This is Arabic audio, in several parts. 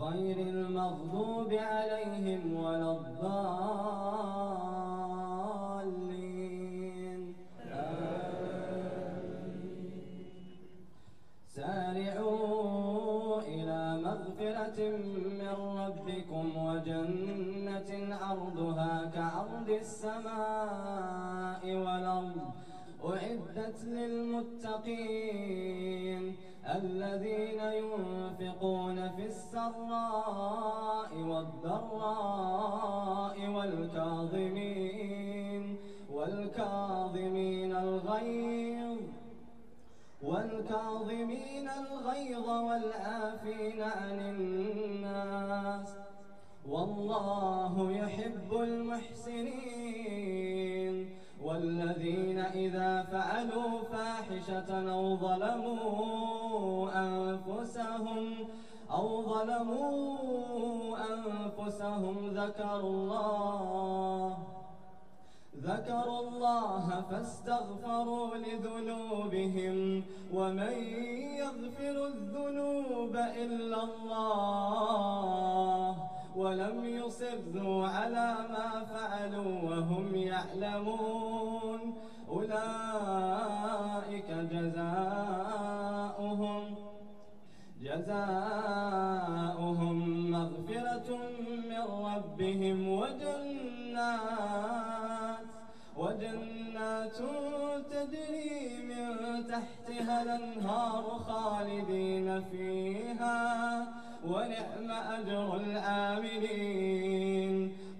غير المغضوب عليهم ولا الضالين. سارعوا إلى مغفرة من ربكم وجنة عرضها كعرض السماء والأرض. أعدت للمتقين والكاظمين الغيظ والعافين عن الناس والله يحب المحسنين والذين إذا فعلوا فاحشة أو ظلموا أنفسهم أو ظلموا أنفسهم ذكروا الله ذكروا الله فاستغفروا لذنوبهم ومن يغفر الذنوب إلا الله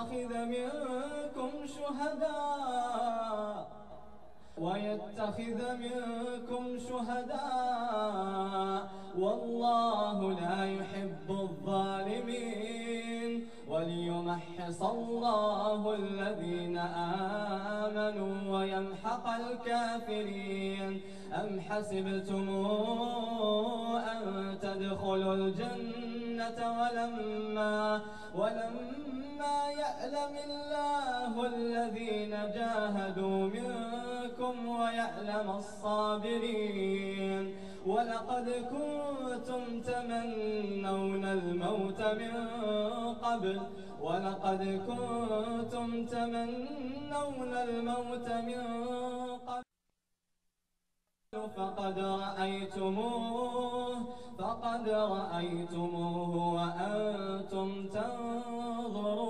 ويتخذ منكم شهداء. ويتخذ منكم شهداء. والله لا يحب الظالمين. وليمحص الله الذين آمنوا ويمحق الكافرين. أم حسبتم أن تدخلوا الجنة ولما ولما يعلم الله الذين جاهدوا منكم ويعلم الصابرين. ولقد كنتم تمنون الموت من قبل. ولقد كنتم تمنون الموت من قبل. فقد رأيتموه فقد رأيتموه وأنتم تنظرون.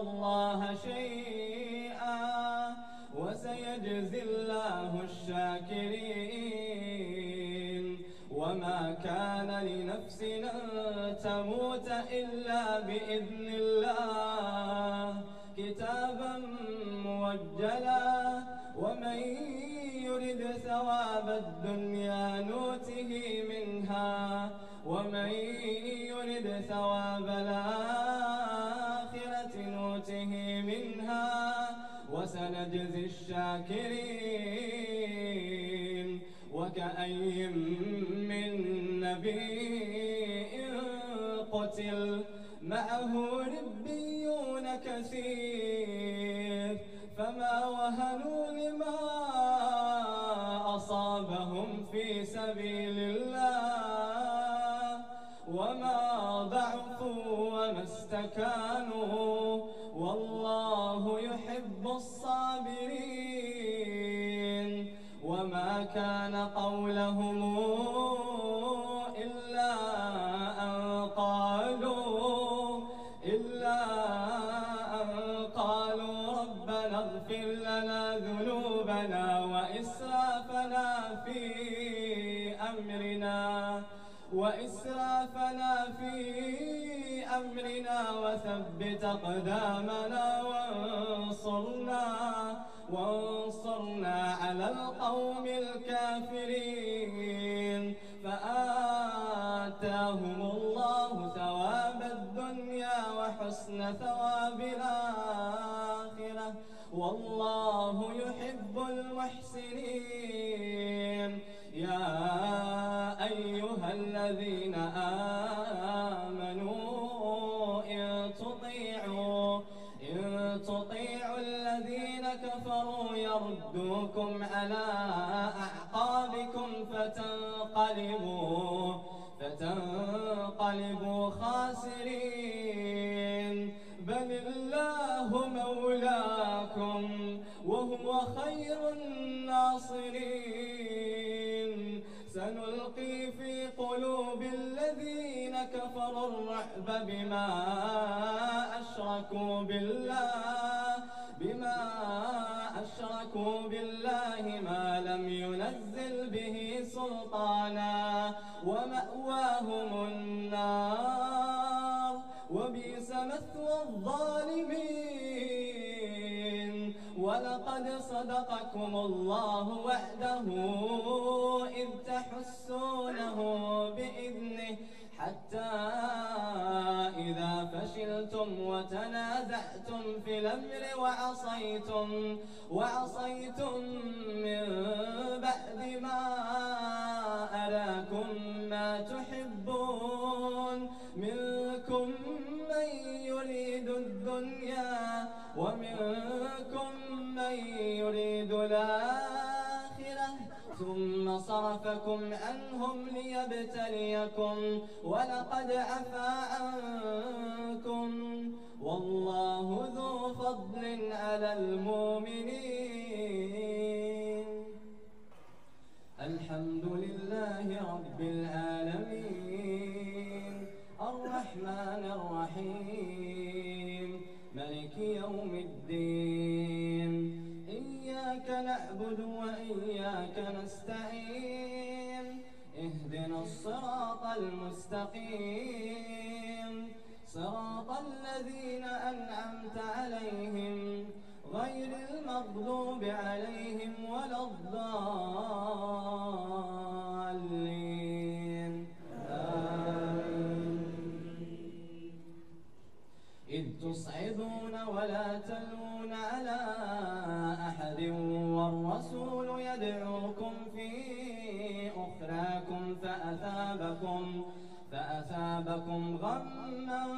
الله شيئا وسيجزي الله الشاكرين. وما كان لنفس أن تموت إلا بإذن الله. كتابا موجلا ومن يرد ثواب الدنيا نوته منها. ومن أصابهم في سبيل الله وما ضعفوا وما استكانوا والله يحب الصابرين وما كان قولهم وإسرافنا في أمرنا وثبت أقدامنا وانصرنا وانصرنا على القوم الكافرين. فآتاهم الله ثواب الدنيا وحسن ثواب الآخرة. والله يحب المحسنين. الرعب بما أشركوا بالله بما أشركوا بالله ما لم ينزل به سلطانا. ومأواهم النار وبئس مثوى الظالمين. ولقد صدقكم الله وعده إذ تحسونه بإذنه حتى فشلتم وتنازعتم في الأمر وعصيتم وعصيتم من بعد ما أراكم ما تحبون. منكم من يريد الدنيا ومنكم من يريد الآخرة. ثم صرفكم عنهم ليبتليكم ولقد عفا عنكم فضل على المؤمنين. الحمد لله رب العالمين. الرحمن الرحيم. ملك يوم الدين. إياك نعبد وإياك نستعين. اهدنا الصراط المستقيم. صراط المغضوب عليهم ولا الضالين. آمين. إذ تصعدون ولا تلون على أحد والرسول يدعوكم في أخراكم فأثابكم فأثابكم غما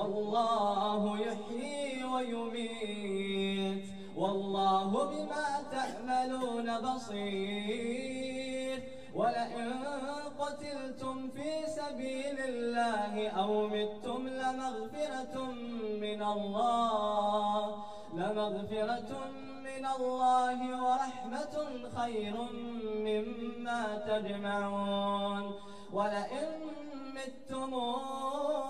والله يحيي ويميت والله بما تعملون بصير. ولئن قتلتم في سبيل الله أو متم لمغفرة من الله لمغفرة من الله ورحمة خير مما تجمعون. ولئن متم أو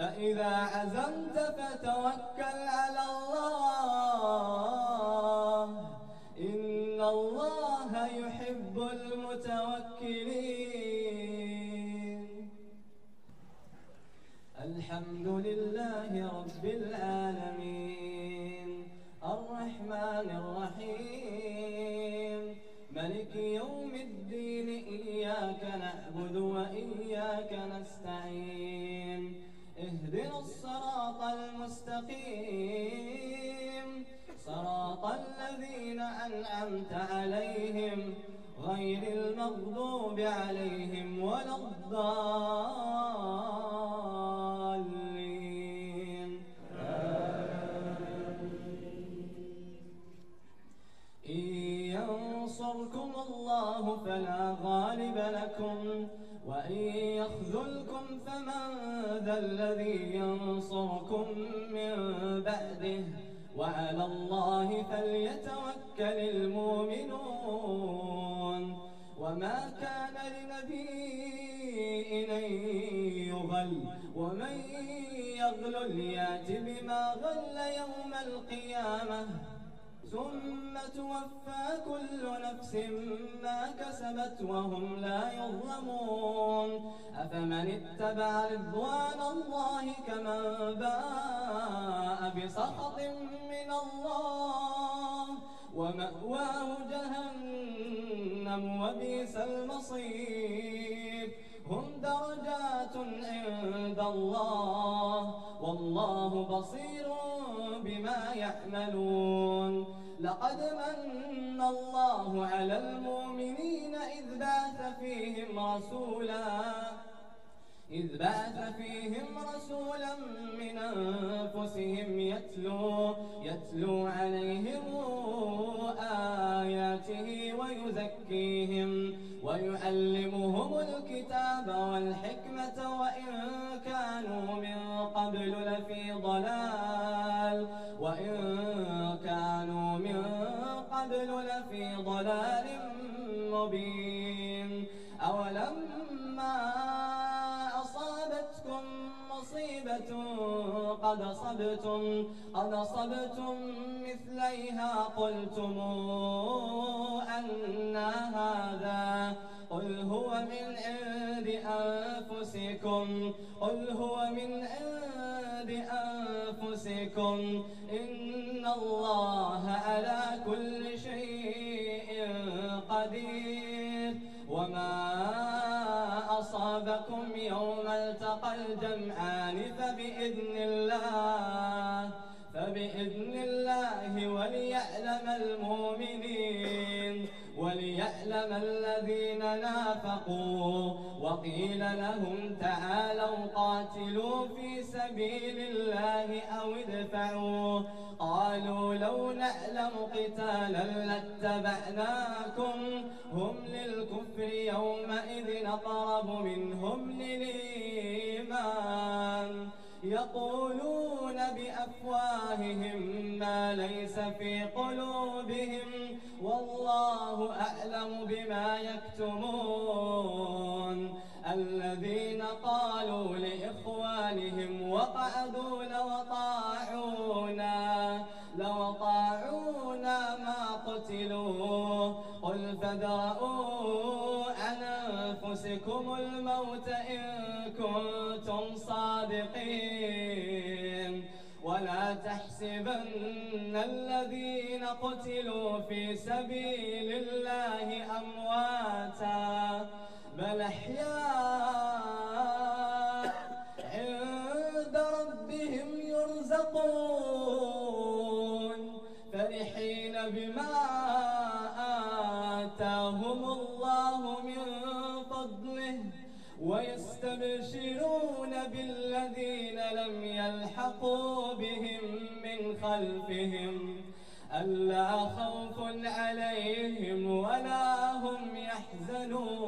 فإذا عزمت فتوكل على الله. إن الله يحب المتوكلين. الحمد لله أنعمت عليهم غير المغضوب عليهم ولا الضالين. إن ينصركم الله فلا غالب لكم وإن يخذلكم فمن ذا الذي ينصركم من بعده وعلى الله فليتوكل المؤمنون وما كان لنبي أن يغل ومن يغل يات بما غل يوم القيامة ثم توفى كل نفس ما كسبت وهم لا يظلمون أفمن اتبع رضوان الله كمن باء بسخط من الله ومأواه جهنم وبئس المصير. هم درجات الله والله بصير بما يعملون. لقد من الله على المؤمنين إذ بعث فيهم رسولا إذ بعث فيهم رسولا من أنفسهم يتلو, يتلو عليهم ويزكيهم ويعلمهم الكتاب والحكمة وإن كانوا من قبل لفي ضلال وإن كانوا من قبل لفي ضلال مبين أولما أصابتكم مصيبة قد صبتم قد صبتم مثليها قلتم أن هذا قل هو من عند أنفسكم قل هو من عند أنفسكم. إن الله على كل شيء قدير. وما أصابكم يوم التقى الجمعان فبإذن الله وقيل لهم تعالوا قاتلوا في سبيل الله أو ادفعوا. قالوا لو نعلم قتالا لاتبعناكم. هم للكفر يومئذ أقرب منهم للإيمان. يقولون بأفواههم ما ليس في قلوبهم. والله أعلم بما يكتمون. الذين قالوا لإخوانهم وقعدوا لو طاعونا لو طاعونا ما قتلوا. قل فادرؤوا عن أنفسكم الموت إن كنتم صادقين. ولا تحسبن الذين قتلوا في سبيل الله ألا